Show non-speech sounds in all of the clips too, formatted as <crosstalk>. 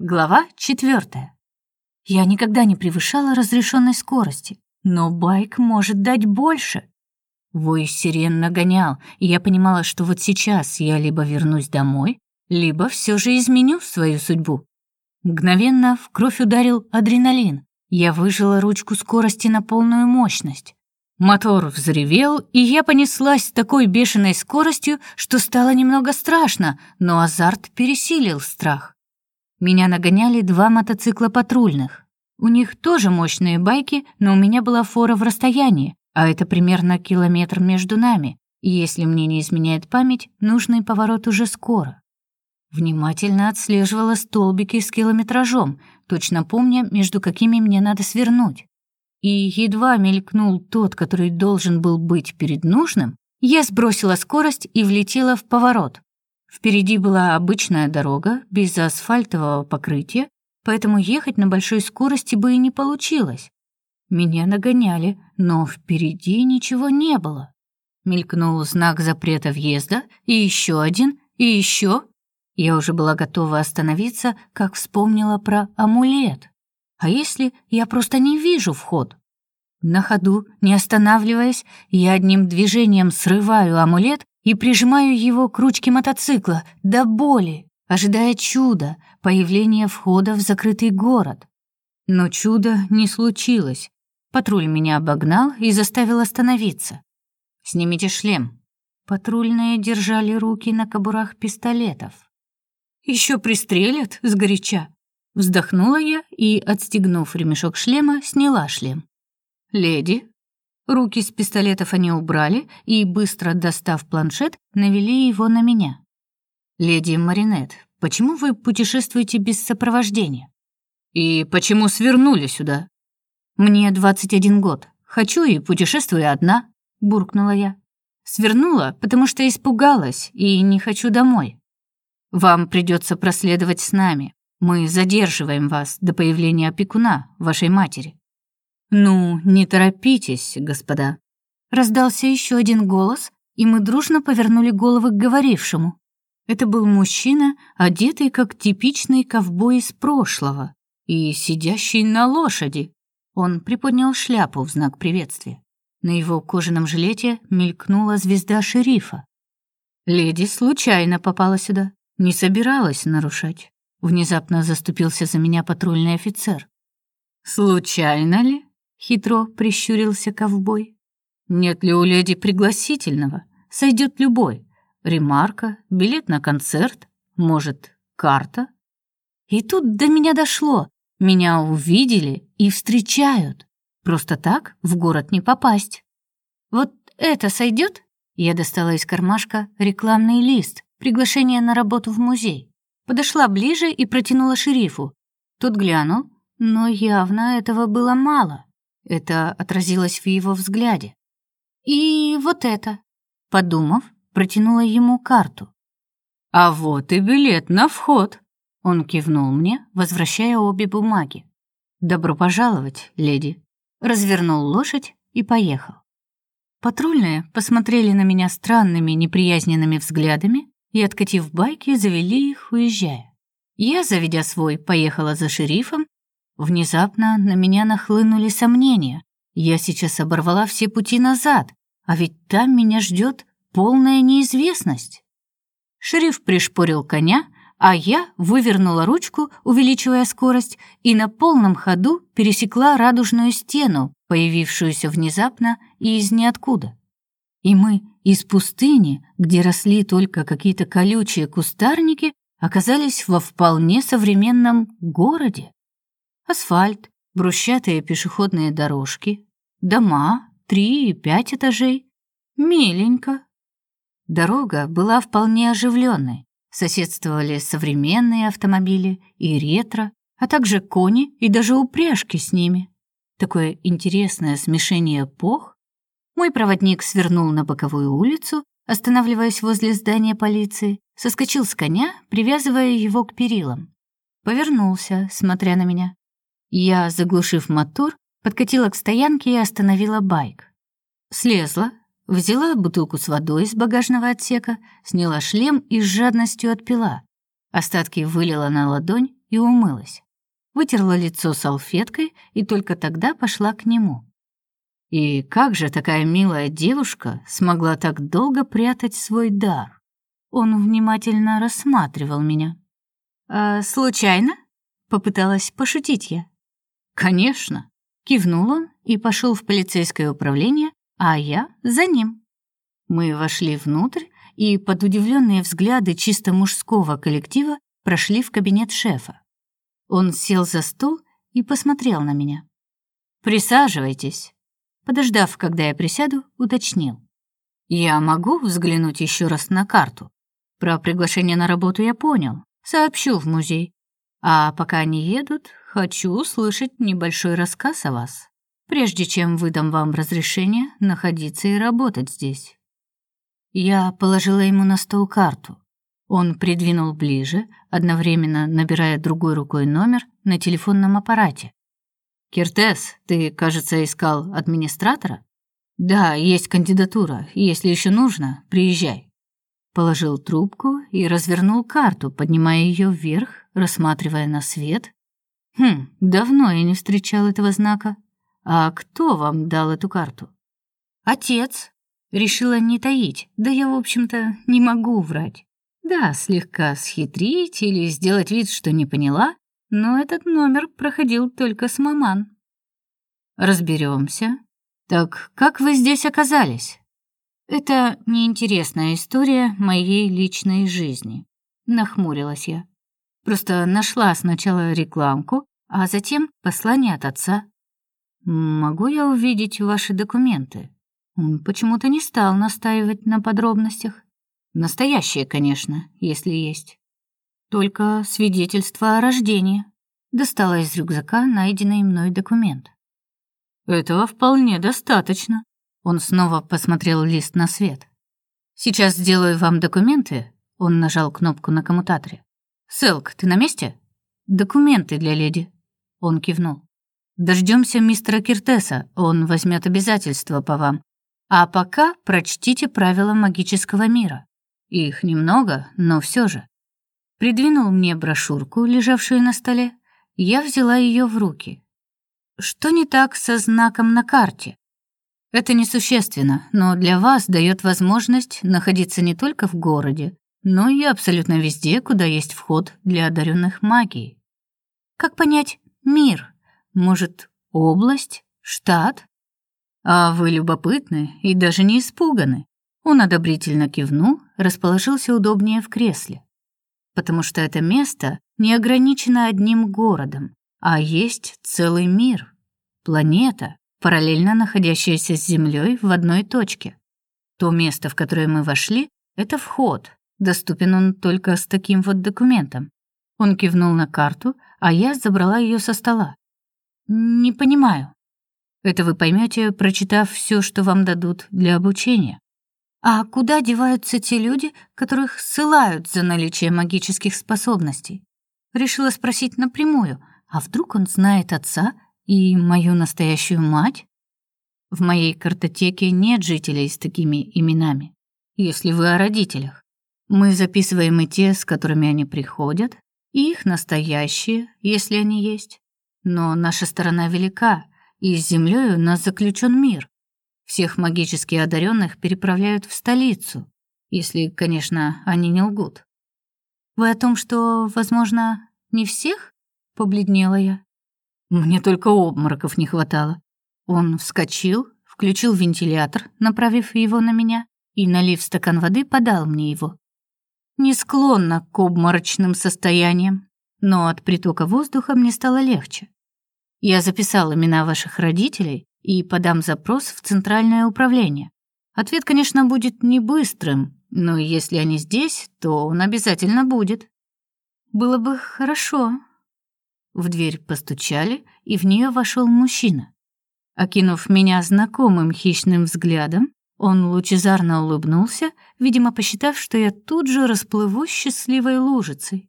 Глава четвертая. Я никогда не превышала разрешенной скорости, но байк может дать больше. Вой сирен нагонял, и я понимала, что вот сейчас я либо вернусь домой, либо все же изменю свою судьбу. Мгновенно в кровь ударил адреналин. Я выжила ручку скорости на полную мощность. Мотор взревел, и я понеслась с такой бешеной скоростью, что стало немного страшно, но азарт пересилил страх. Меня нагоняли два мотоцикла патрульных. У них тоже мощные байки, но у меня была фора в расстоянии, а это примерно километр между нами. Если мне не изменяет память, нужный поворот уже скоро. Внимательно отслеживала столбики с километражом, точно помня, между какими мне надо свернуть. И едва мелькнул тот, который должен был быть перед нужным, я сбросила скорость и влетела в поворот. Впереди была обычная дорога, без асфальтового покрытия, поэтому ехать на большой скорости бы и не получилось. Меня нагоняли, но впереди ничего не было. Мелькнул знак запрета въезда, и еще один, и еще. Я уже была готова остановиться, как вспомнила про амулет. А если я просто не вижу вход? На ходу, не останавливаясь, я одним движением срываю амулет и прижимаю его к ручке мотоцикла до боли, ожидая чуда, появления входа в закрытый город. Но чуда не случилось. Патруль меня обогнал и заставил остановиться. «Снимите шлем». Патрульные держали руки на кобурах пистолетов. «Еще пристрелят сгоряча?» Вздохнула я и, отстегнув ремешок шлема, сняла шлем. «Леди, Руки с пистолетов они убрали и, быстро достав планшет, навели его на меня. «Леди Маринет, почему вы путешествуете без сопровождения? И почему свернули сюда?» «Мне 21 год. Хочу и путешествую одна», — буркнула я. «Свернула, потому что испугалась и не хочу домой. Вам придется проследовать с нами. Мы задерживаем вас до появления опекуна, вашей матери». «Ну, не торопитесь, господа». Раздался еще один голос, и мы дружно повернули головы к говорившему. Это был мужчина, одетый как типичный ковбой из прошлого и сидящий на лошади. Он приподнял шляпу в знак приветствия. На его кожаном жилете мелькнула звезда шерифа. Леди случайно попала сюда, не собиралась нарушать. Внезапно заступился за меня патрульный офицер. Случайно ли? Хитро прищурился ковбой. Нет ли у леди пригласительного? Сойдет любой. Ремарка, билет на концерт, может, карта. И тут до меня дошло. Меня увидели и встречают. Просто так в город не попасть. Вот это сойдет? Я достала из кармашка рекламный лист, приглашение на работу в музей. Подошла ближе и протянула шерифу. Тот глянул, но явно этого было мало. Это отразилось в его взгляде. «И вот это», — подумав, протянула ему карту. «А вот и билет на вход», — он кивнул мне, возвращая обе бумаги. «Добро пожаловать, леди», — развернул лошадь и поехал. Патрульные посмотрели на меня странными, неприязненными взглядами и, откатив байки, завели их, уезжая. Я, заведя свой, поехала за шерифом Внезапно на меня нахлынули сомнения. Я сейчас оборвала все пути назад, а ведь там меня ждет полная неизвестность. Шериф пришпорил коня, а я вывернула ручку, увеличивая скорость, и на полном ходу пересекла радужную стену, появившуюся внезапно и из ниоткуда. И мы из пустыни, где росли только какие-то колючие кустарники, оказались во вполне современном городе. Асфальт, брусчатые пешеходные дорожки, дома, три и пять этажей. Миленько. Дорога была вполне оживленной. Соседствовали современные автомобили и ретро, а также кони и даже упряжки с ними. Такое интересное смешение эпох. Мой проводник свернул на боковую улицу, останавливаясь возле здания полиции, соскочил с коня, привязывая его к перилам. Повернулся, смотря на меня. Я, заглушив мотор, подкатила к стоянке и остановила байк. Слезла, взяла бутылку с водой из багажного отсека, сняла шлем и с жадностью отпила. Остатки вылила на ладонь и умылась. Вытерла лицо салфеткой и только тогда пошла к нему. И как же такая милая девушка смогла так долго прятать свой дар? Он внимательно рассматривал меня. «А случайно?» — попыталась пошутить я. «Конечно», — кивнул он и пошел в полицейское управление, а я за ним. Мы вошли внутрь и под удивленные взгляды чисто мужского коллектива прошли в кабинет шефа. Он сел за стол и посмотрел на меня. «Присаживайтесь», подождав, когда я присяду, уточнил. «Я могу взглянуть еще раз на карту? Про приглашение на работу я понял, сообщу в музей. А пока они едут, хочу услышать небольшой рассказ о вас, прежде чем выдам вам разрешение находиться и работать здесь». Я положила ему на стол карту. Он придвинул ближе, одновременно набирая другой рукой номер на телефонном аппарате. Киртес, ты, кажется, искал администратора? Да, есть кандидатура. Если еще нужно, приезжай. Положил трубку и развернул карту, поднимая ее вверх, рассматривая на свет. Хм, давно я не встречал этого знака. А кто вам дал эту карту? Отец. Решила не таить. Да я, в общем-то, не могу врать. Да, слегка схитрить или сделать вид, что не поняла, но этот номер проходил только с маман. Разберемся. Так как вы здесь оказались? Это неинтересная история моей личной жизни, нахмурилась я. Просто нашла сначала рекламку, а затем послание от отца. Могу я увидеть ваши документы? Он почему-то не стал настаивать на подробностях. Настоящие, конечно, если есть. Только свидетельство о рождении. Достала из рюкзака найденный мной документ. Этого вполне достаточно. Он снова посмотрел лист на свет. Сейчас сделаю вам документы. Он нажал кнопку на коммутаторе. Селк, ты на месте? Документы для леди. Он кивнул. Дождемся мистера Киртеса, он возьмет обязательства по вам. А пока прочтите правила магического мира. Их немного, но все же придвинул мне брошюрку, лежавшую на столе. Я взяла ее в руки. Что не так со знаком на карте? Это несущественно, но для вас дает возможность находиться не только в городе, но и абсолютно везде, куда есть вход для одаренных магией. Как понять мир? Может, область, штат? А вы любопытны и даже не испуганы. Он одобрительно кивнул, расположился удобнее в кресле потому что это место не ограничено одним городом, а есть целый мир, планета, параллельно находящаяся с Землей в одной точке. То место, в которое мы вошли, это вход. Доступен он только с таким вот документом. Он кивнул на карту, а я забрала ее со стола. Не понимаю. Это вы поймете, прочитав все, что вам дадут для обучения. А куда деваются те люди, которых ссылают за наличие магических способностей? Решила спросить напрямую, а вдруг он знает отца и мою настоящую мать? В моей картотеке нет жителей с такими именами. Если вы о родителях, мы записываем и те, с которыми они приходят, и их настоящие, если они есть. Но наша сторона велика, и с землей у нас заключен мир. Всех магически одаренных переправляют в столицу, если, конечно, они не лгут. Вы о том, что, возможно, не всех? Побледнела я. Мне только обмороков не хватало. Он вскочил, включил вентилятор, направив его на меня, и, налив стакан воды, подал мне его. Не склонна к обморочным состояниям, но от притока воздуха мне стало легче. Я записал имена ваших родителей и подам запрос в центральное управление. Ответ, конечно, будет не быстрым, но если они здесь, то он обязательно будет. Было бы хорошо. В дверь постучали, и в нее вошел мужчина. Окинув меня знакомым хищным взглядом, он лучезарно улыбнулся, видимо, посчитав, что я тут же расплывусь счастливой лужицей.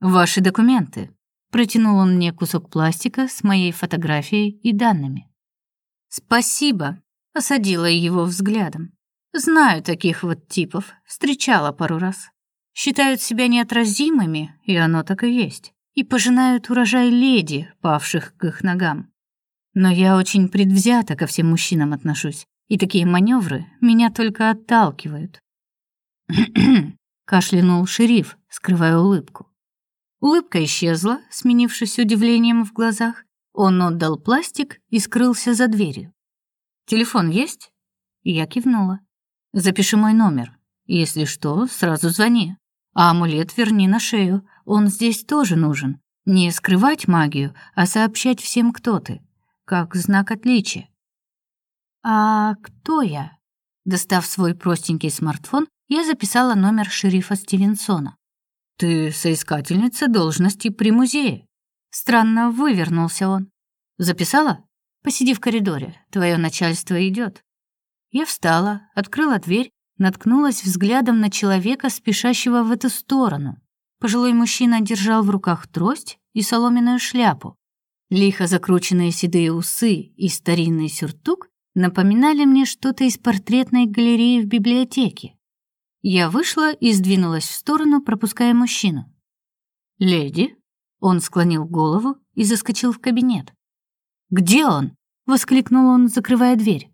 Ваши документы. Протянул он мне кусок пластика с моей фотографией и данными. Спасибо, осадила его взглядом. Знаю таких вот типов, встречала пару раз. Считают себя неотразимыми, и оно так и есть. и пожинают урожай леди, павших к их ногам. Но я очень предвзято ко всем мужчинам отношусь, и такие маневры меня только отталкивают. <clears throat> кашлянул шериф, скрывая улыбку. Улыбка исчезла, сменившись удивлением в глазах. Он отдал пластик и скрылся за дверью. Телефон есть? Я кивнула. Запиши мой номер. Если что, сразу звони. А амулет верни на шею. Он здесь тоже нужен. Не скрывать магию, а сообщать всем, кто ты, как знак отличия. А кто я? Достав свой простенький смартфон, я записала номер шерифа Стивенсона. Ты соискательница должности при музее. Странно вывернулся он. Записала? Посиди в коридоре. Твое начальство идет. Я встала, открыла дверь, наткнулась взглядом на человека, спешащего в эту сторону. Пожилой мужчина держал в руках трость и соломенную шляпу. Лихо закрученные седые усы и старинный сюртук напоминали мне что-то из портретной галереи в библиотеке. Я вышла и сдвинулась в сторону, пропуская мужчину. «Леди?» Он склонил голову и заскочил в кабинет. «Где он?» — воскликнул он, закрывая дверь.